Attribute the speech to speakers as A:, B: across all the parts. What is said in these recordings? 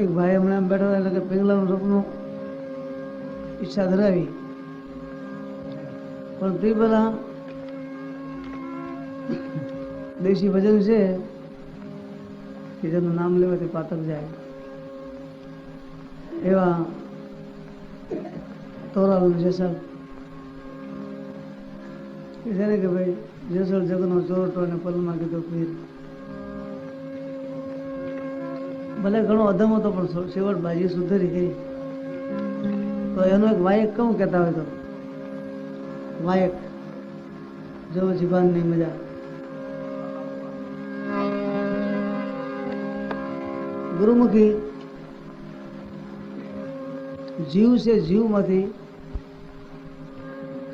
A: એક ભાઈ હમણાં બેઠા એટલે કે પિંગલાનું સપનું ઈચ્છા ધરાવી. પણ તે પહેલા દેશી ભજન છે, કે જેનું નામ લેવાથી પાતક જાય. એવા તોરાલ જેસલ. છે ને કે ભાઈ જેસલ જગનો ચોરટો અને પલમાં કીધો પીર. ભલે ઘણો અધમ હતો, પણ છેવટ બાજી સુધરી ગઈ. તો એનો એક વાયક કેવું કહેતા હોય તો? વાયક. જો જીવાનની મજા. ગુરુમુખી, જીવ છે જીવમાંથી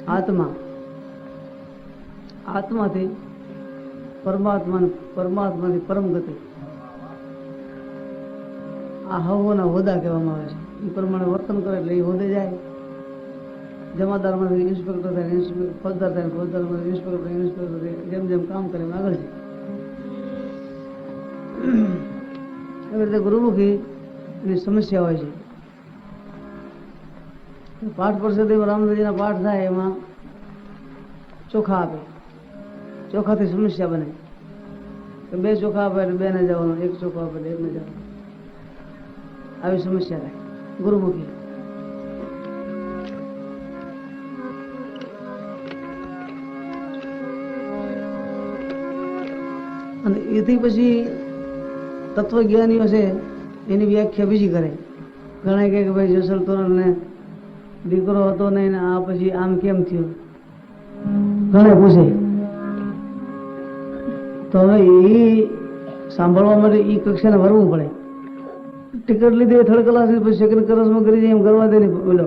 A: આત્મા. આત્માથી પરમાત્મા પરમાત્માની પરમ ગતિ. આ હવોના હોદા કહેવામાં આવે છે. એ પ્રમાણે વર્તન કરે એટલે એ હોદે જાય. જમાદારમાંથી ઇન્સ્પેક્ટર થાય ઇન્સ્પેક્ટર ફોજદાર થાય, ફોજદારમાંથી ઇન્સ્પેક્ટર ઇન્સ્પેક્ટર જેમ જેમ કામ કરે એમ આગળ જાય. એવી રીતે ગુરુમુખી એની સમસ્યા હોય છે. પાઠ પરિષદમાં રામદેવજીના પાઠ થાય, એમાં ચોખા આપે. ચોખાથી સમસ્યા બને. બે ચોખા આપે એટલે બેને જવાનું, એક ચોખા આપે એટલે એકને જવાનું. આવી સમસ્યા થાય ગુરુમુખી અને એથી પછી તત્વજ્ઞાનીઓ છે, એની વ્યાખ્યા બીજી કરે. ઘણા કહે કે ભાઈ જસલ તોરણને દીકરો હતો નહીં ને આ પછી આમ કેમ થયું? ઘણા પૂછે. તો હવે એ સાંભળવા માટે એ કક્ષાને વરવું પડે. ટિકિટ લીધી થર્ડ ક્લાસ પછી સેકન્ડ ક્લાસમાં કરી જાય એમ કરવા દે ને બોલો.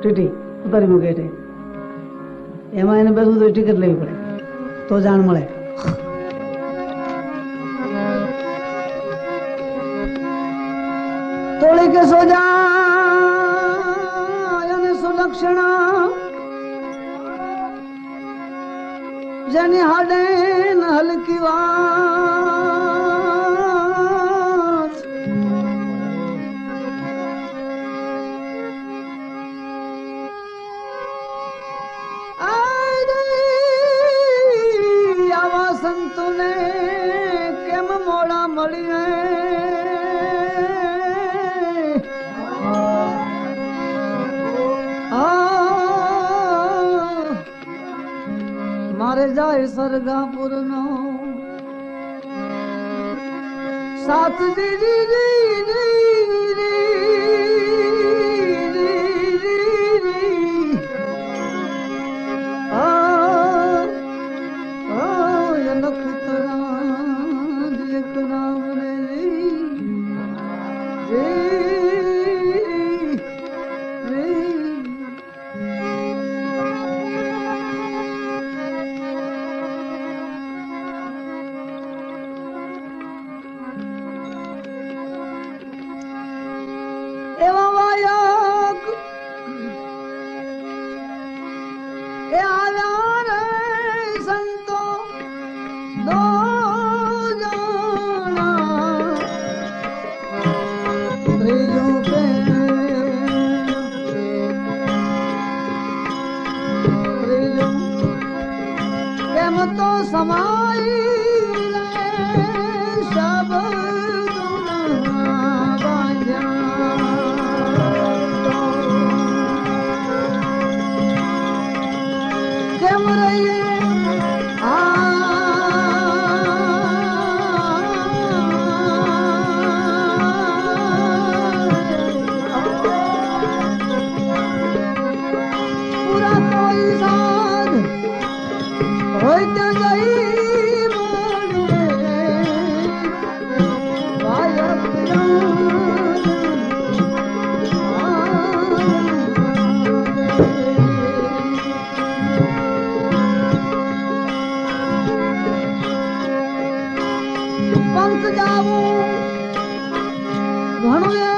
A: ટીટી, ઉતારી મૂકે એટલે એમાં એને બેસવું તો ટિકિટ લેવી પડે. તો જાણ મળે. તોળી કે સોજા અને સુલક્ષણા. જેની હાડે હલકી વાત. જાય સરગાપુર નો સાત દીદી દીદી દીદી away. પંથ જાવું. ઘણું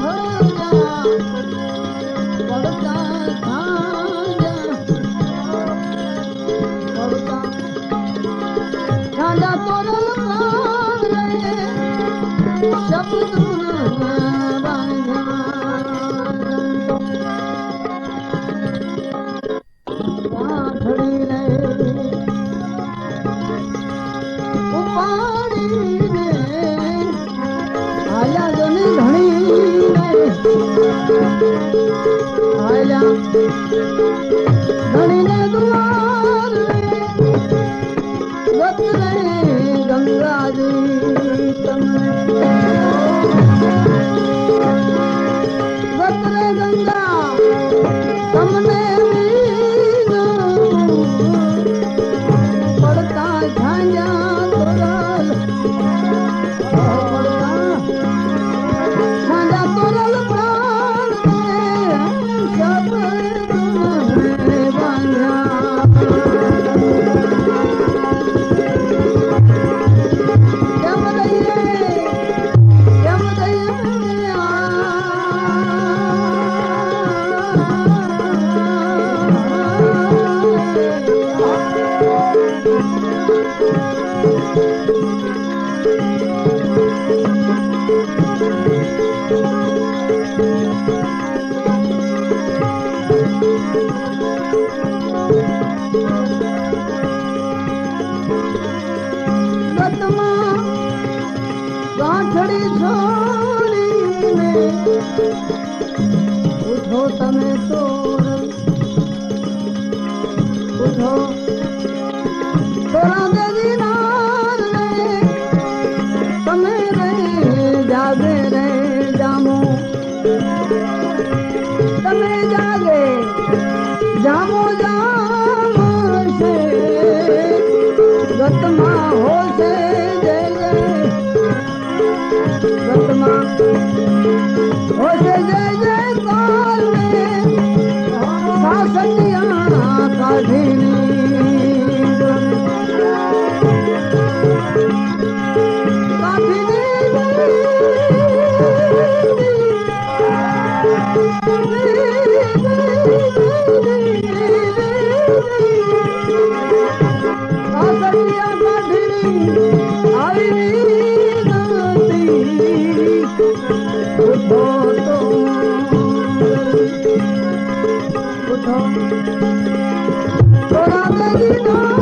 A: हो તમે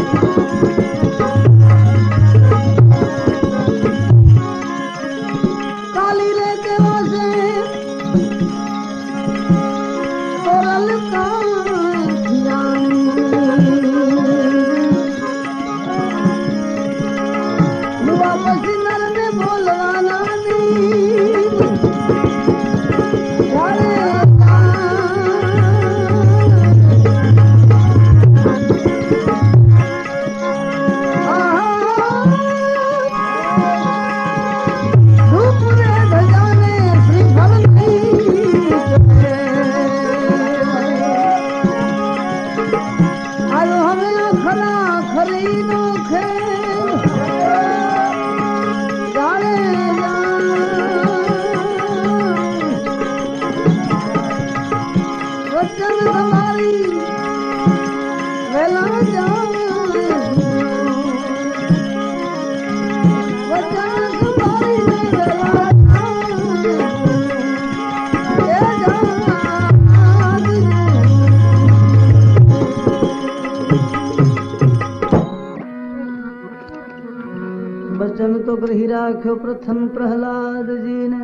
A: વચન તો ગ્રહી રાખ્યો પ્રથમ પ્રહલાદજીને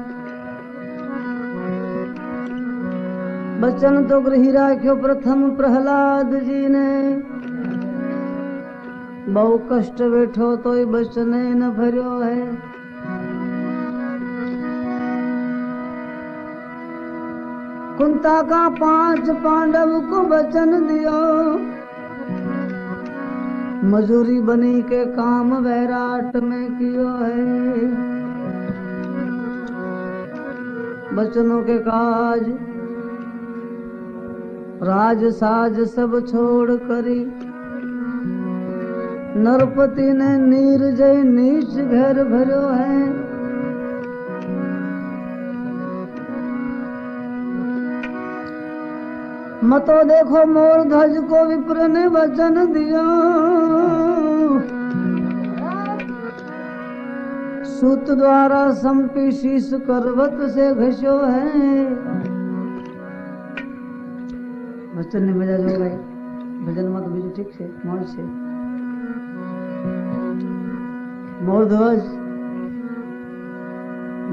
A: વચન તો ગ્રહી રાખ્યો પ્રથમ પ્રહલાદજીને બહુ કષ્ટ બેઠો તોય બચને ન ભર્યો હે कुंता का पांच पांडव को वचन दियो मजूरी बनी के काम वैराट में कियो है। बचनों के काज, राज साज सब छोड़ करी। नरपति ने नीर जय नीच घर भरो है। मतो देखो मोर ध्वज को विप्र ने वचन दिया सूत द्वारा संपी शीश करवत से घस्यो है વચન ની મજા જો ભાઈ ભજન માં તો બીજું ઠીક છે મોજ છે મોર ધ્વજ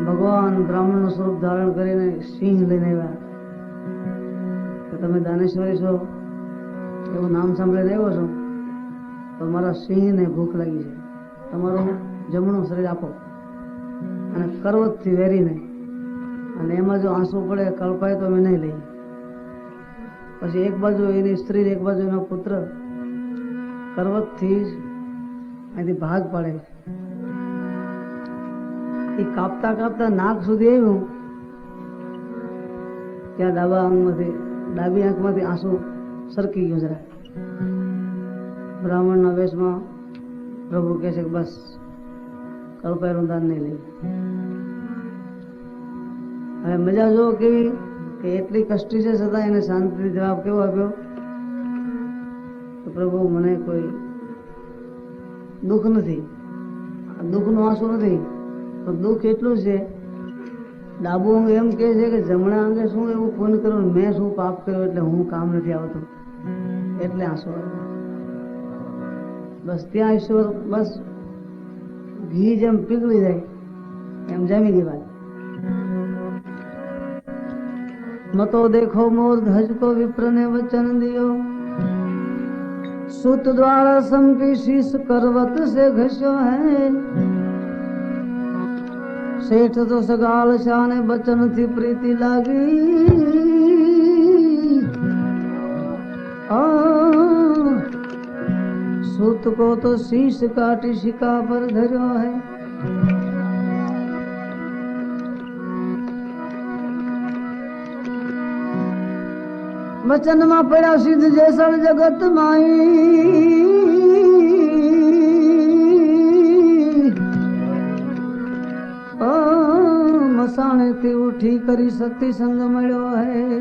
A: ભગવાન બ્રાહ્મણ નું સ્વરૂપ ધારણ કરીને સિંહ લઈને આવ્યા કે તમે દાનેશ્વરી છો, એવું નામ સાંભળીને આવ્યો છો, તો મારા સિંહને ભૂખ લાગી છે. તમારું જમણું શરીર આપો. અને કરવતથી વેરીને, અને એમાં જો આંસુ પડે કલ્પાય તો અમે નહીં લઈએ પછી એક બાજુ એની સ્ત્રી એક બાજુ એનો પુત્ર કરવતથી જ અહીંથી ભાગ પાડે. એ કાપતા કાપતા નાક સુધી આવ્યું, ત્યાં ડાબા આંખમાંથી ડાબી આંખમાંથી આંસુ સરકી ગયું જરા. બ્રાહ્મણના વેશમાં પ્રભુ કહે છે કે બસ કલ્પાયનું દાન નહીં લઈ. હવે મજા જો કેવી કે એટલી કષ્ટી છે છતાં એને શાંતિથી જવાબ કેવો આપ્યો? તો પ્રભુ, મને કોઈ દુઃખ નથી. દુઃખ દુઃખનું આંસુ નથી તો દુઃખ એટલું છે ડાબુ અંગ એમ કહે છે કે જમણા અંગે શું એવું ફોન કરો મેં શું પાપ કર્યો એટલે હું કામ નથી આવતો. એટલે આંસુ બસ ત્યાં ઈશ્વર બસ ઘી જેમ પીગળી જાય, એમ જમી દી વાત મતો દેખો મોર ધજ કો વિપ્રને વચન દિયો. સુત દ્વારા સંપી શીશ કરવત સે ઘસ્યો હૈ. શેઠ તો સગાલ શાને બચનથી પ્રીતિ લાગી. સુત કો તો શીશ કાટી શિકા પર ધર્યો હૈ. વચનમાં પડ્યા સિદ્ધ જેસળ જગત માઈ उठी करी सती संग मिलो है।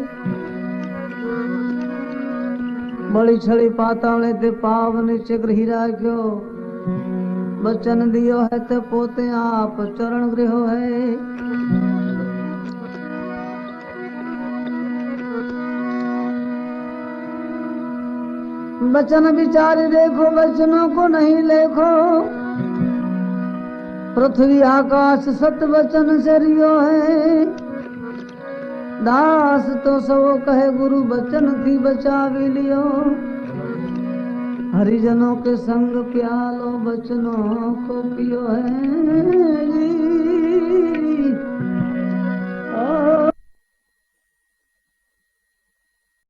A: बड़ी छड़ी पाताले ते पाव नीचे हीरा क्यो बचन दियो है ते पोते आप चरण गृह है। वचन विचार देखो, वचनों को नहीं लेखो। पृथ्वी आकाश सत वचन से रियो है। दास तो सो कहे गुरु बचन थी बचावी लियो। हरिजनों के संग प्यालो बचनों को पियो है